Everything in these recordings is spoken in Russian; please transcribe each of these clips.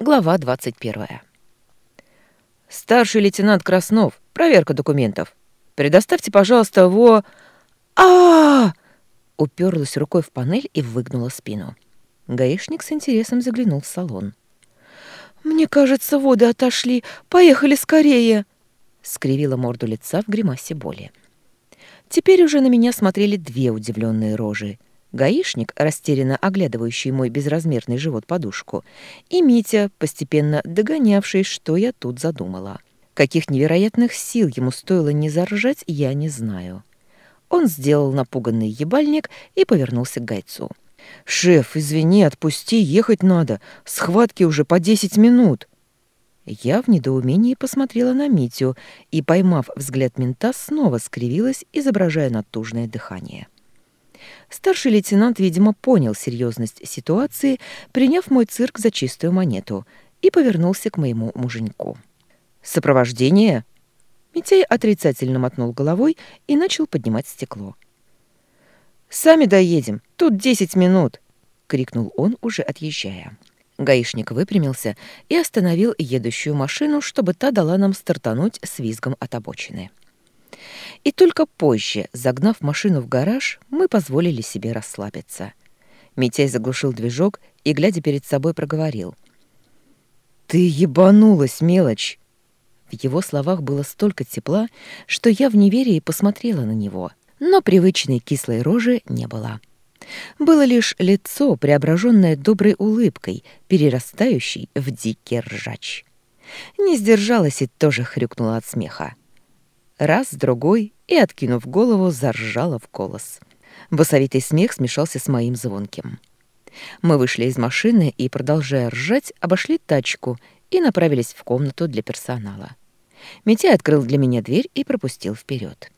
Глава 21. Старший лейтенант Краснов, проверка документов. Предоставьте, пожалуйста, во... а, Уперлась рукой в панель и выгнула спину. Гаишник с интересом заглянул в салон. «Мне кажется, воды отошли. Поехали скорее!» Скривила морду лица в гримасе боли. Теперь уже на меня смотрели две удивленные рожи — гаишник, растерянно оглядывающий мой безразмерный живот-подушку, и Митя, постепенно догонявший, что я тут задумала. Каких невероятных сил ему стоило не заржать, я не знаю. Он сделал напуганный ебальник и повернулся к гайцу. «Шеф, извини, отпусти, ехать надо. Схватки уже по десять минут». Я в недоумении посмотрела на Митю и, поймав взгляд мента, снова скривилась, изображая натужное дыхание. Старший лейтенант, видимо, понял серьезность ситуации, приняв мой цирк за чистую монету, и повернулся к моему муженьку. «Сопровождение?» Митяй отрицательно мотнул головой и начал поднимать стекло. «Сами доедем, тут десять минут!» — крикнул он, уже отъезжая. Гаишник выпрямился и остановил едущую машину, чтобы та дала нам стартануть с визгом от обочины. И только позже, загнав машину в гараж, мы позволили себе расслабиться. Митяй заглушил движок и, глядя перед собой, проговорил. «Ты ебанулась, мелочь!» В его словах было столько тепла, что я в неверии посмотрела на него, но привычной кислой рожи не было. Было лишь лицо, преображенное доброй улыбкой, перерастающей в дикий ржач. Не сдержалась и тоже хрюкнула от смеха. Раз, другой, и, откинув голову, заржала в голос. Басовитый смех смешался с моим звонким. Мы вышли из машины и, продолжая ржать, обошли тачку и направились в комнату для персонала. Митя открыл для меня дверь и пропустил вперед.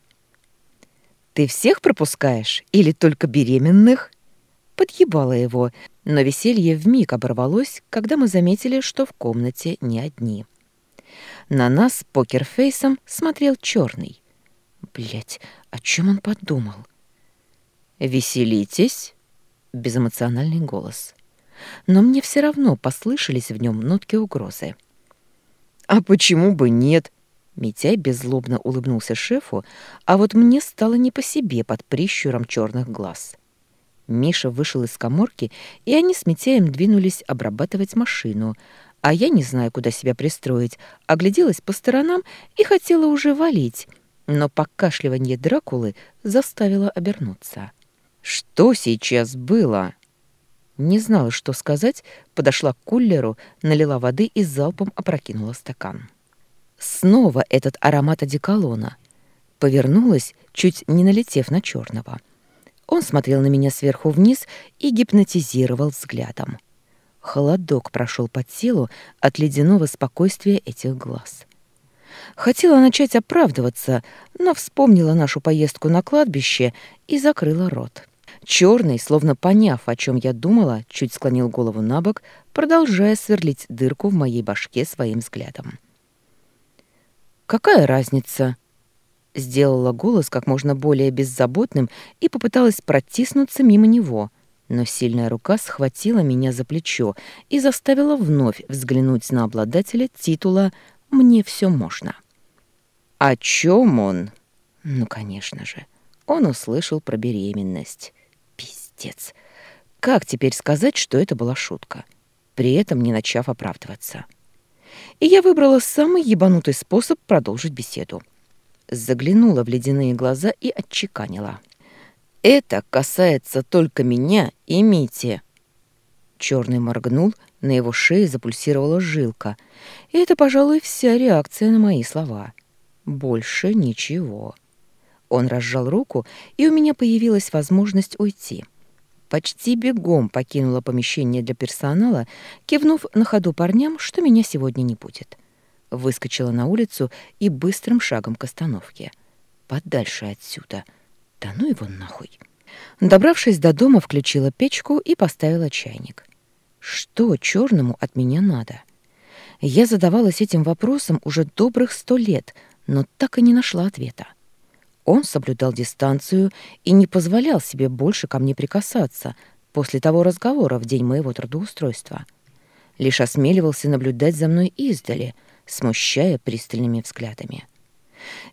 «Ты всех пропускаешь или только беременных?» Подъебала его, но веселье вмиг оборвалось, когда мы заметили, что в комнате не одни. На нас покерфейсом смотрел черный. Блять, о чем он подумал? «Веселитесь?» — безэмоциональный голос. Но мне все равно послышались в нем нотки угрозы. «А почему бы нет?» Митяй беззлобно улыбнулся шефу, а вот мне стало не по себе под прищуром черных глаз. Миша вышел из коморки, и они с Митяем двинулись обрабатывать машину, а я, не знаю, куда себя пристроить, огляделась по сторонам и хотела уже валить, но покашливание Дракулы заставило обернуться. «Что сейчас было?» Не знала, что сказать, подошла к кулеру, налила воды и залпом опрокинула стакан. Снова этот аромат одеколона. Повернулась, чуть не налетев на черного. Он смотрел на меня сверху вниз и гипнотизировал взглядом. Холодок прошел по телу от ледяного спокойствия этих глаз. Хотела начать оправдываться, но вспомнила нашу поездку на кладбище и закрыла рот. Черный, словно поняв, о чем я думала, чуть склонил голову на бок, продолжая сверлить дырку в моей башке своим взглядом. «Какая разница?» Сделала голос как можно более беззаботным и попыталась протиснуться мимо него — но сильная рука схватила меня за плечо и заставила вновь взглянуть на обладателя титула «Мне все можно». «О чем он?» Ну, конечно же, он услышал про беременность. Пиздец. Как теперь сказать, что это была шутка, при этом не начав оправдываться? И я выбрала самый ебанутый способ продолжить беседу. Заглянула в ледяные глаза и отчеканила. Это касается только меня и Мити. Черный моргнул, на его шее запульсировала жилка. И это, пожалуй, вся реакция на мои слова. Больше ничего. Он разжал руку, и у меня появилась возможность уйти. Почти бегом покинула помещение для персонала, кивнув на ходу парням, что меня сегодня не будет. Выскочила на улицу и быстрым шагом к остановке. Подальше отсюда — да ну его нахуй. Добравшись до дома, включила печку и поставила чайник. Что черному от меня надо? Я задавалась этим вопросом уже добрых сто лет, но так и не нашла ответа. Он соблюдал дистанцию и не позволял себе больше ко мне прикасаться после того разговора в день моего трудоустройства. лишь осмеливался наблюдать за мной издали, смущая пристальными взглядами.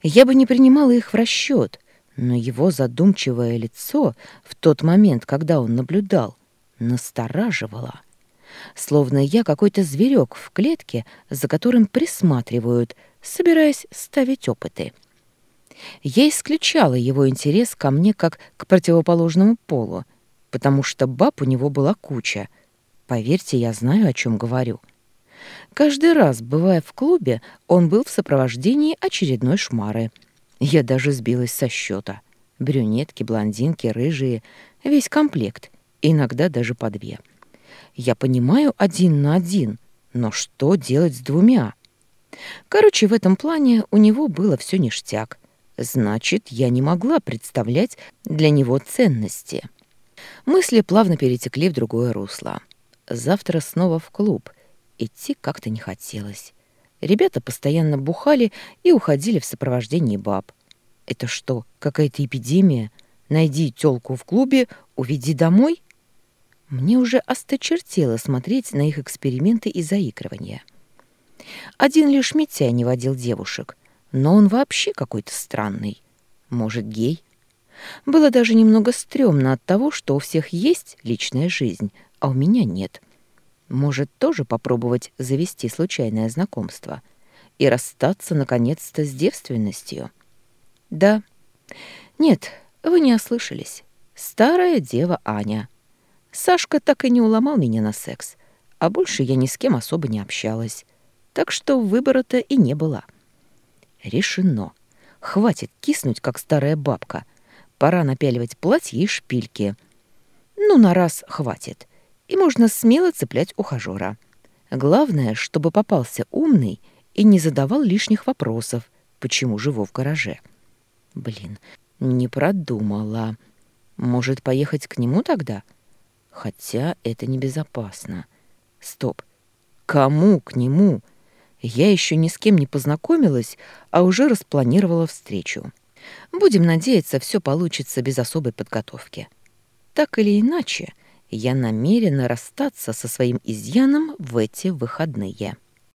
Я бы не принимала их в расчет, но его задумчивое лицо в тот момент, когда он наблюдал, настораживало. Словно я какой-то зверек в клетке, за которым присматривают, собираясь ставить опыты. Я исключала его интерес ко мне как к противоположному полу, потому что баб у него была куча. Поверьте, я знаю, о чем говорю. Каждый раз, бывая в клубе, он был в сопровождении очередной шмары. Я даже сбилась со счета. Брюнетки, блондинки, рыжие, весь комплект, иногда даже по две. Я понимаю один на один, но что делать с двумя? Короче, в этом плане у него было все ништяк. Значит, я не могла представлять для него ценности. Мысли плавно перетекли в другое русло. Завтра снова в клуб. Идти как-то не хотелось. Ребята постоянно бухали и уходили в сопровождении баб. Это что, какая-то эпидемия? Найди тёлку в клубе, уведи домой? Мне уже осточертело смотреть на их эксперименты и заигрывания. Один лишь Митя не водил девушек, но он вообще какой-то странный. Может, гей? Было даже немного стрёмно от того, что у всех есть личная жизнь, а у меня нет. Может, тоже попробовать завести случайное знакомство и расстаться, наконец-то, с девственностью? Да. Нет, вы не ослышались. Старая дева Аня. Сашка так и не уломал меня на секс, а больше я ни с кем особо не общалась. Так что выбора-то и не было. — Решено. Хватит киснуть, как старая бабка. Пора напяливать платье и шпильки. Ну, на раз хватит. И можно смело цеплять ухажера. Главное, чтобы попался умный и не задавал лишних вопросов, почему живу в гараже. Блин, не продумала. Может, поехать к нему тогда? Хотя это небезопасно. Стоп. Кому к нему? — я еще ни с кем не познакомилась, а уже распланировала встречу. Будем надеяться, все получится без особой подготовки. Так или иначе, я намерена расстаться со своим изъяном в эти выходные.